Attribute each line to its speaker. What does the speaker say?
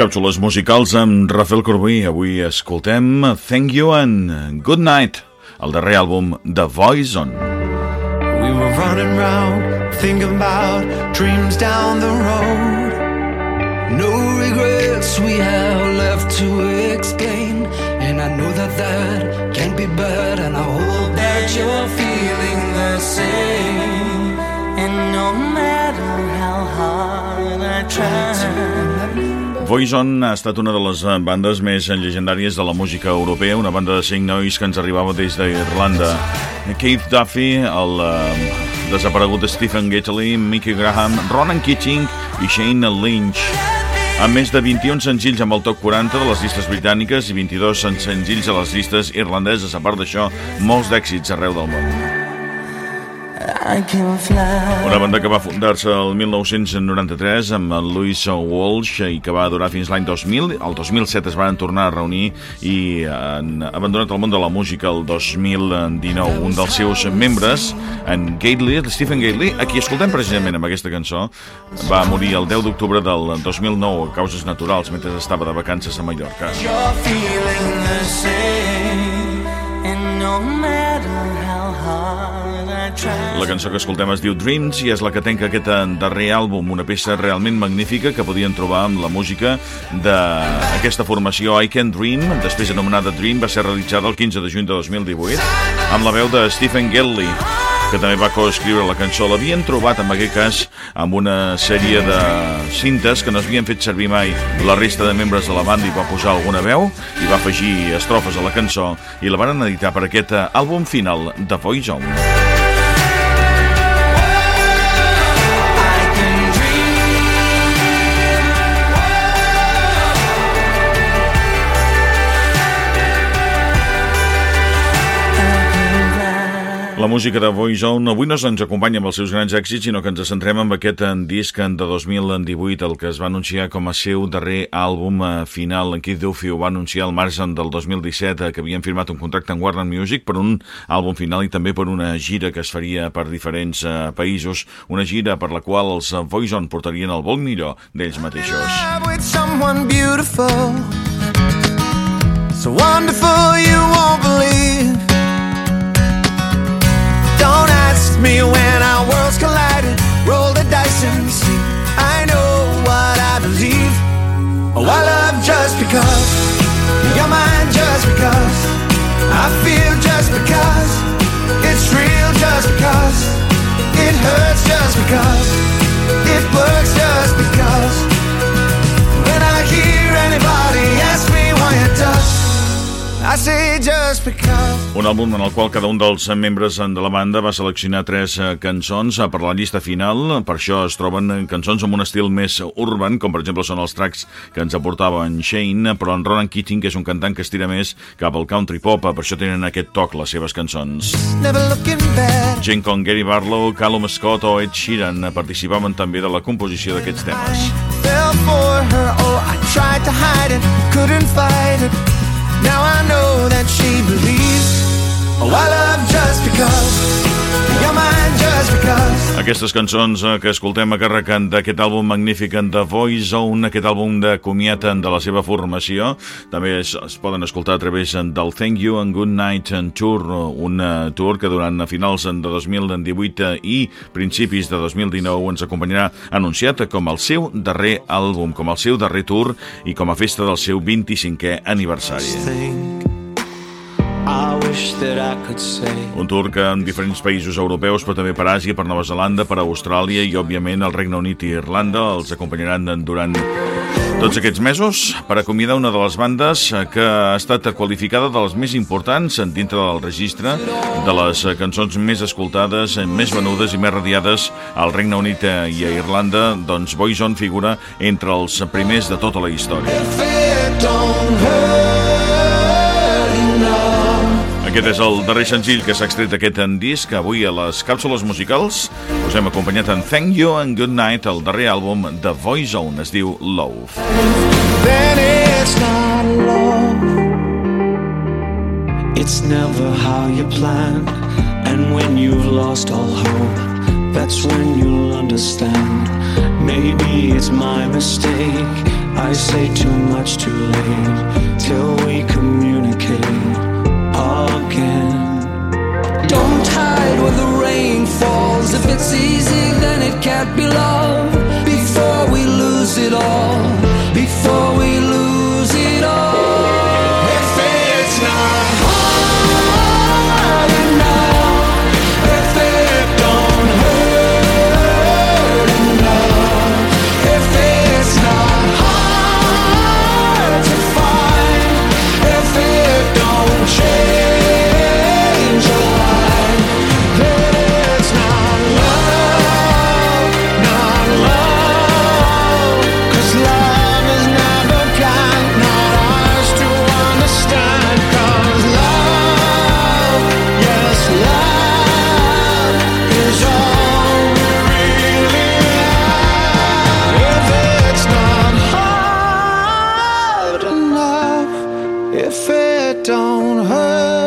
Speaker 1: Càpsules musicals amb Rafael Corbí. Avui escoltem Thank You and Good Night, el darrer àlbum de Voice On.
Speaker 2: We were running round, thinking about dreams down the road. No regrets we have left to explain. And I know that that can't be bad. And I hope
Speaker 3: try.
Speaker 1: Voice On ha estat una de les bandes més llegendàries de la música europea, una banda de cinc nois que ens arribava des d'Irlanda. Keith Duffy, el eh, desaparegut Stephen Gately, Mickey Graham, Ronan Keating i Shane Lynch. Amb més de 21 senzills amb el top 40 de les llistes britàniques i 22 senzills a les llistes irlandeses. A part d'això, molts d'èxits arreu del món. Una banda que va fundar-se el 1993 amb el Louis Walsh i que va durar fins l'any 2000. El 2007 es van tornar a reunir i han abandonat el món de la música el 2019. Un dels seus membres, en Gately, Stephen Gately, a qui escoltem precisament amb aquesta cançó, va morir el 10 d'octubre del 2009 a causes naturals mentre estava de vacances a Mallorca.
Speaker 2: You're feeling the same.
Speaker 3: And no matter how hard.
Speaker 1: La cançó que escoltem es diu Dreams i és la que tenca aquest darrer àlbum, una peça realment magnífica que podien trobar amb la música d'aquesta formació I Can Dream, després anomenada Dream, va ser realitzada el 15 de juny de 2018 amb la veu de Stephen Gedley que també va coescriure la cançó. L'havien trobat, en aquest cas, amb una sèrie de cintes que no s'havien fet servir mai la resta de membres de la banda i va posar alguna veu i va afegir estrofes a la cançó i la van editar per aquest àlbum final de Voice On. La música de Voice avui no ens acompanya amb els seus grans èxits, sinó que ens centrem en aquest disc de 2018, el que es va anunciar com a seu darrer àlbum eh, final. En Keith Duffy ho va anunciar al març del 2017, eh, que havien firmat un contracte amb Warner Music per un àlbum final i també per una gira que es faria per diferents eh, països, una gira per la qual els Voice On portarien el vol millor d'ells mateixos.
Speaker 2: So wonderful you just because. You're mine just because. I feel just because. It's real just because. It hurts just because. It works just because.
Speaker 1: Un àlbum en el qual cada un dels membres de la banda va seleccionar tres eh, cançons eh, per la llista final. Per això es troben eh, cançons amb un estil més urban, com per exemple són els tracks que ens aportava en Shane, però en Ronan Keating, que és un cantant que es tira més cap al country pop, per això tenen aquest toc les seves cançons. Gent com Gary Barlow, Callum Scott o Ed Sheeran participaven també de la composició d'aquests temes.
Speaker 2: Oh. Now I know that she believes.
Speaker 1: Aquestes cançons eh, que escoltem a càrrec d'aquest àlbum magnífic en The Voice Zone, aquest àlbum de comiat de la seva formació, també es, es poden escoltar a través del Thank You and Good Night and Tour, un eh, tour que durant finals de 2018 i principis de 2019 ens acompanyarà anunciat com el seu darrer àlbum, com el seu darrer tour i com a festa del seu 25è aniversari.
Speaker 2: Think.
Speaker 1: Un tour que en diferents països europeus, però també per Àsia, per Nova Zelanda, per Austràlia i, òbviament, el Regne Unit i Irlanda els acompanyaran durant tots aquests mesos per acomiadar una de les bandes que ha estat qualificada de les més importants dintre del registre de les cançons més escoltades, més venudes i més radiades al Regne Unit i a Irlanda, doncs Boyzone figura entre els primers de tota la història.
Speaker 2: If it don't hurt.
Speaker 1: Aquest és el darrer senzill que s'ha extret aquest en disc. Avui a les càpsules musicals us hem acompanyat en Thank You and Good Night, el darrer àlbum de Voice Zone. Es diu Love.
Speaker 2: Then it's not love It's never how you planned And when you've lost all hope That's when you'll understand Maybe it's my mistake I say too much too late Till we communicate it's easy, then it can't be love. If it don't hurt